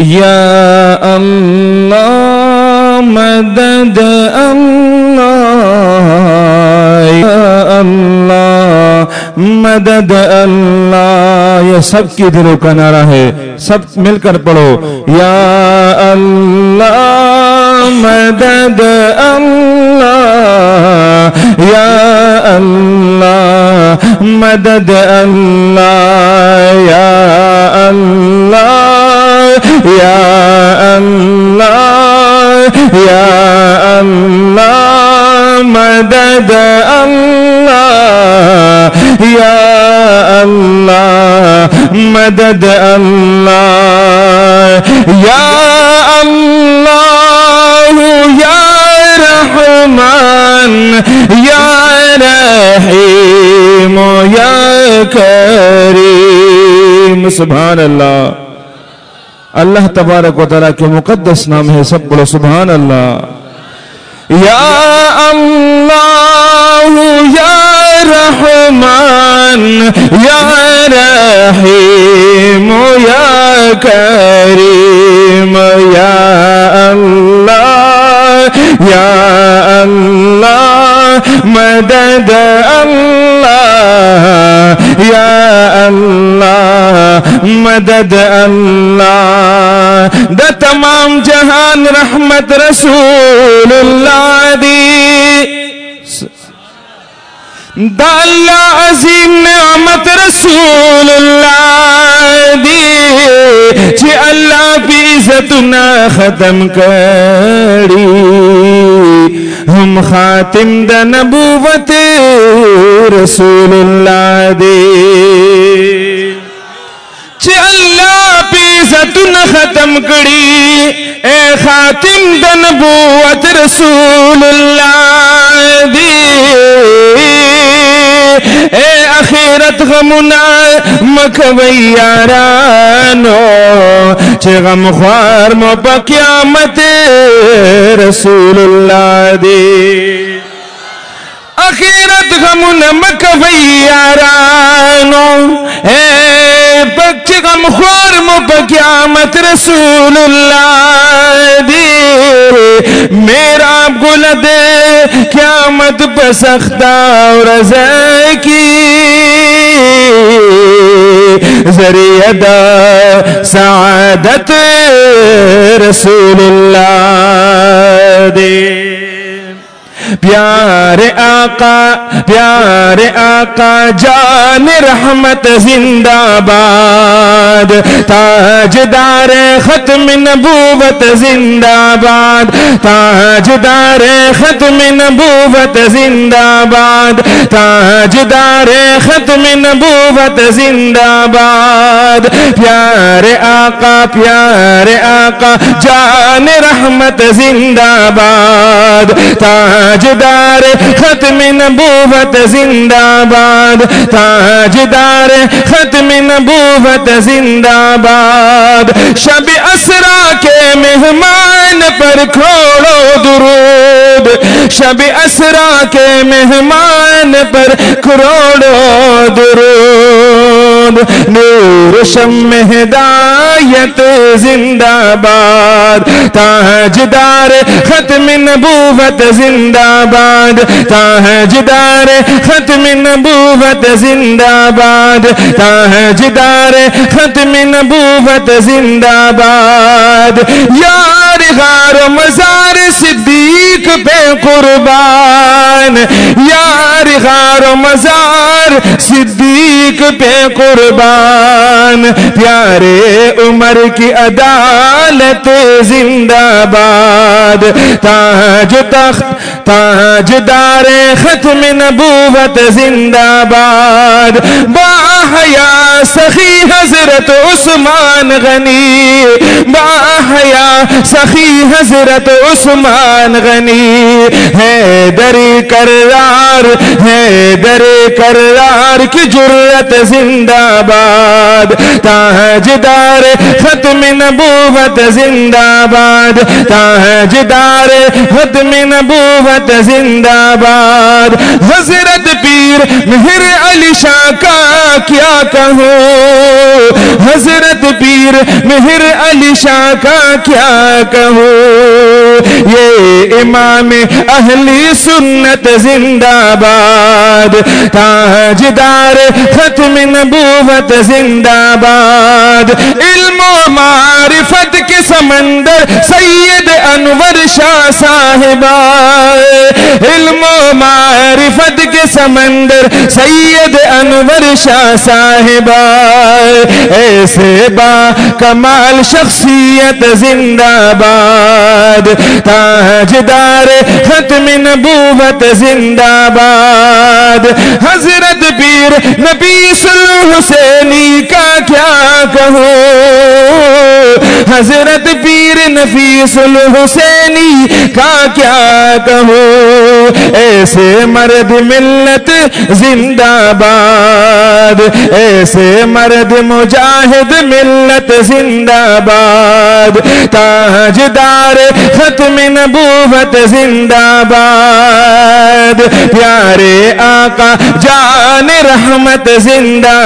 یا اللہ مدد اللہ یا اللہ مدد اللہ یہ سب کی دلوں کا نعرہ ہے۔ سب مل کر پڑھو۔ یا اللہ مدد اللہ یا اللہ مدد اللہ یا اللہ يا الله يا الله مدد الله يا الله مدد الله يا الله يا رحمن يا رحيم يا كريم سبحان الله. اللہ تبارک و تعالیٰ کے مقدس نام ہے، سب بولو سبحان اللہ۔ یا اللہ، یا رحمان، یا رحیم، یا کریم۔ مدد اللہ دا تمام جہان رحمت رسول اللہ دی دا اللہ عظیم نعمت رسول اللہ دی چی اللہ پی عزتنا ختم کری ہم خاتم دا نبوت رسول اللہ دی پی ختم کری۔ اے خاتم دا نبوت رسول اللہ دی۔ اے اخیرت غمنا مکوی یارانو۔ چه غم خوار مو پا قیامت رسول اللہ دی۔ اخیرت غمنا مکوی یارانو۔ اے غم خوار مو قیامت رسول اللہ دی۔ میرا گل دے، قیامت پہ اور رضا کی۔ ذریعہ دا سعادت رسول اللہ دے پیارے آقا پیارے آقا، جان رحمت زندہ باد تاجدار ختم نبوت زندہ باد تاجدار ختم نبوت زندہ باد تاجدار ختم نبوت زندہ باد پیارے آقا پیارے آقا، جان رحمت زندہ باد تاج تاجدار، ختم نبوت زندہ باد تاجدار، ختم نبوت زندہ باد شب اسرا کے مہمان پر کھوڑو درود۔ شب اسرا کے مہمان پر کروڑو درود۔ نور شم ہدایت زندہ باد تاجدار ختم نبوت زندہ باد تاجدار ختم نبوت زندہ باد تاجدار ختم نبوت زندہ باد یار غار و مزار صدیق پہ قربان یار غار و مزار صدیق پہ قربان پیارے عمر کی عدالت زندہ زندہ باد تاج تخت تاج دار ختم نبوت زندہ باد۔ باحیا سخی حضرت عثمان غنی۔ باحیا سخی حضرت عثمان غنی۔ ہے دری کرار، ہے در کرار کی جرت زندہ باد تاجدار ختم نبوت زندہ باد تاجدار ختم نبوت زندہ باد حضرت پیر، مہر علی شاہ کا کیا کہو حضرت پیر، مہر علی شاہ کا کیا کہو یہ امام اہلی سنت زندہ باد تاجدار ختم نبوت زندہ باد علم سید انور شاہ صاحبہ، علم و معرفت کے سمندر، سید انور شاہ صاحبہ۔ ایسے با کمال شخصیت زندہ باد تاجدار ختم نبوت زندہ باد حضرت پیر نبی صلی حسینی کا کیا کہوں؟ حضرت پیر نفیس الحسینی کا کیا کہوں؟ ایسے مرد ملت زندہ باد ایسے مرد مجاہد ملت زندہ باد تاجدار ختم نبوت زندہ باد پیارے آقا جان رحمت زندہ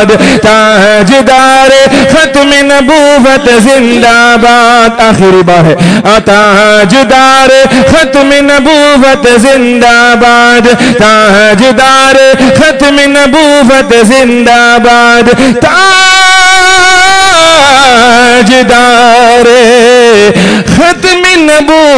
باد تاجدار ختم نبوت زندہ باد آخری بار ہے۔ تاجدار ختم نبوت زندہ باد تاجدار ختم نبوت زندہ باد تاجدار ختم نبوت